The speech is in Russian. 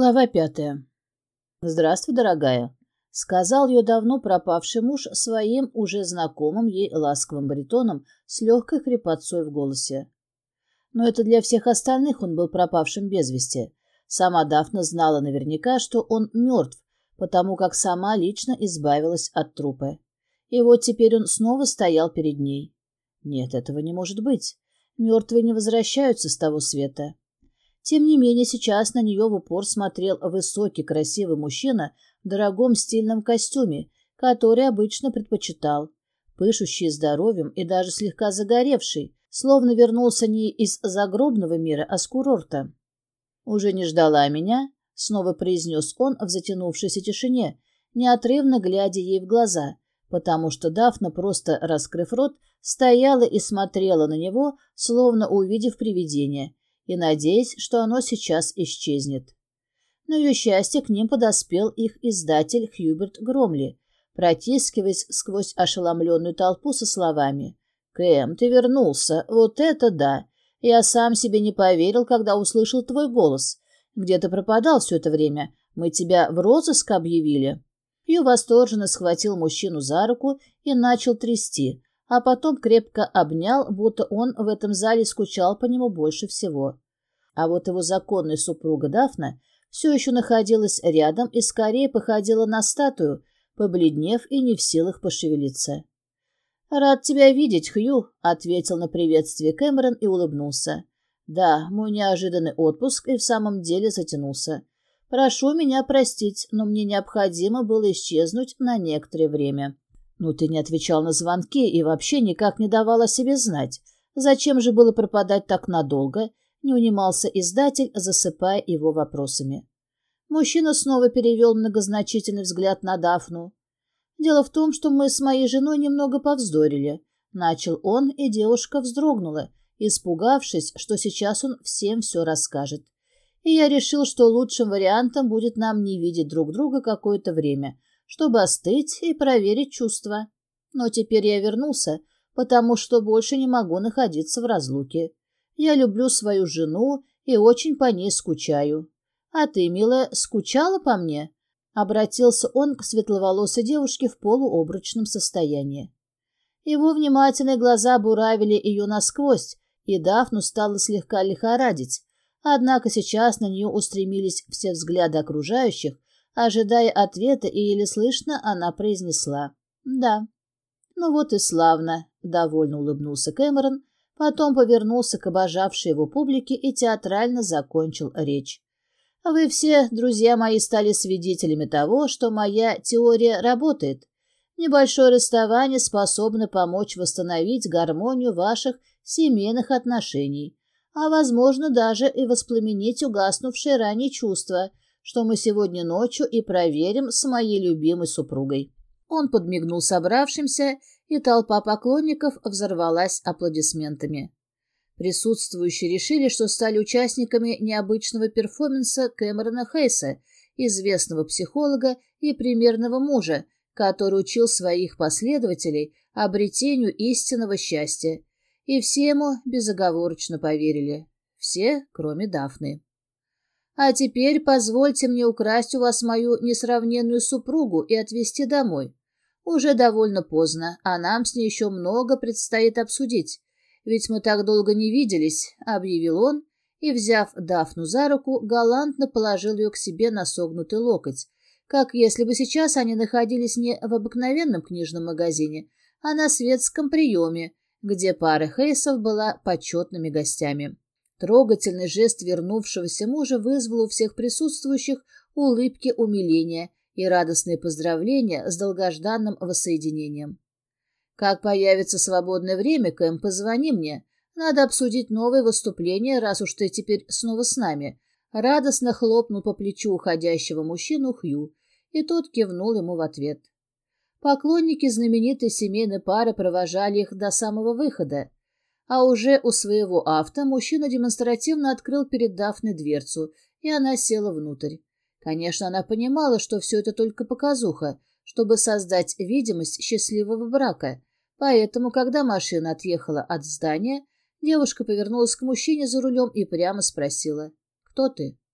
Глава пятая. «Здравствуй, дорогая», — сказал ее давно пропавший муж своим уже знакомым ей ласковым баритоном с легкой хрипотцой в голосе. Но это для всех остальных он был пропавшим без вести. Сама Дафна знала наверняка, что он мертв, потому как сама лично избавилась от трупа. И вот теперь он снова стоял перед ней. Нет, этого не может быть. Мертвые не возвращаются с того света. Тем не менее, сейчас на нее в упор смотрел высокий, красивый мужчина в дорогом стильном костюме, который обычно предпочитал, пышущий здоровьем и даже слегка загоревший, словно вернулся не из загробного мира, а с курорта. «Уже не ждала меня?» — снова произнес он в затянувшейся тишине, неотрывно глядя ей в глаза, потому что Дафна, просто раскрыв рот, стояла и смотрела на него, словно увидев привидение, и надеясь, что оно сейчас исчезнет. На ее счастье к ним подоспел их издатель Хьюберт Громли, протискиваясь сквозь ошеломленную толпу со словами «Кэм, ты вернулся, вот это да! Я сам себе не поверил, когда услышал твой голос. Где ты пропадал все это время? Мы тебя в розыск объявили?» Хью восторженно схватил мужчину за руку и начал трясти, а потом крепко обнял, будто он в этом зале скучал по нему больше всего. А вот его законная супруга Дафна все еще находилась рядом и скорее походила на статую, побледнев и не в силах пошевелиться. «Рад тебя видеть, Хью», — ответил на приветствие Кэмерон и улыбнулся. «Да, мой неожиданный отпуск и в самом деле затянулся. Прошу меня простить, но мне необходимо было исчезнуть на некоторое время». «Ну, ты не отвечал на звонки и вообще никак не давал о себе знать. Зачем же было пропадать так надолго?» Не унимался издатель, засыпая его вопросами. Мужчина снова перевел многозначительный взгляд на Дафну. «Дело в том, что мы с моей женой немного повздорили». Начал он, и девушка вздрогнула, испугавшись, что сейчас он всем все расскажет. И я решил, что лучшим вариантом будет нам не видеть друг друга какое-то время, чтобы остыть и проверить чувства. Но теперь я вернулся, потому что больше не могу находиться в разлуке. Я люблю свою жену и очень по ней скучаю. А ты, милая, скучала по мне?» Обратился он к светловолосой девушке в полуобрачном состоянии. Его внимательные глаза буравили ее насквозь, и Дафну стало слегка лихорадить. Однако сейчас на нее устремились все взгляды окружающих, Ожидая ответа и еле слышно, она произнесла «Да». «Ну вот и славно», — довольно улыбнулся Кэмерон, потом повернулся к обожавшей его публике и театрально закончил речь. «Вы все, друзья мои, стали свидетелями того, что моя теория работает. Небольшое расставание способно помочь восстановить гармонию ваших семейных отношений, а, возможно, даже и воспламенить угаснувшие ранее чувства — что мы сегодня ночью и проверим с моей любимой супругой». Он подмигнул собравшимся, и толпа поклонников взорвалась аплодисментами. Присутствующие решили, что стали участниками необычного перформанса Кэмерона Хейса, известного психолога и примерного мужа, который учил своих последователей обретению истинного счастья. И все ему безоговорочно поверили. Все, кроме Дафны. А теперь позвольте мне украсть у вас мою несравненную супругу и отвезти домой. Уже довольно поздно, а нам с ней еще много предстоит обсудить. Ведь мы так долго не виделись, — объявил он, и, взяв Дафну за руку, галантно положил ее к себе на согнутый локоть, как если бы сейчас они находились не в обыкновенном книжном магазине, а на светском приеме, где пара Хейсов была почетными гостями. Трогательный жест вернувшегося мужа вызвал у всех присутствующих улыбки умиления и радостные поздравления с долгожданным воссоединением. «Как появится свободное время, Кэм, позвони мне. Надо обсудить новые выступления, раз уж ты теперь снова с нами». Радостно хлопнул по плечу уходящего мужчину Хью, и тот кивнул ему в ответ. Поклонники знаменитой семейной пары провожали их до самого выхода, а уже у своего авто мужчина демонстративно открыл перед Дафной дверцу, и она села внутрь. Конечно, она понимала, что все это только показуха, чтобы создать видимость счастливого брака, поэтому, когда машина отъехала от здания, девушка повернулась к мужчине за рулем и прямо спросила «Кто ты?».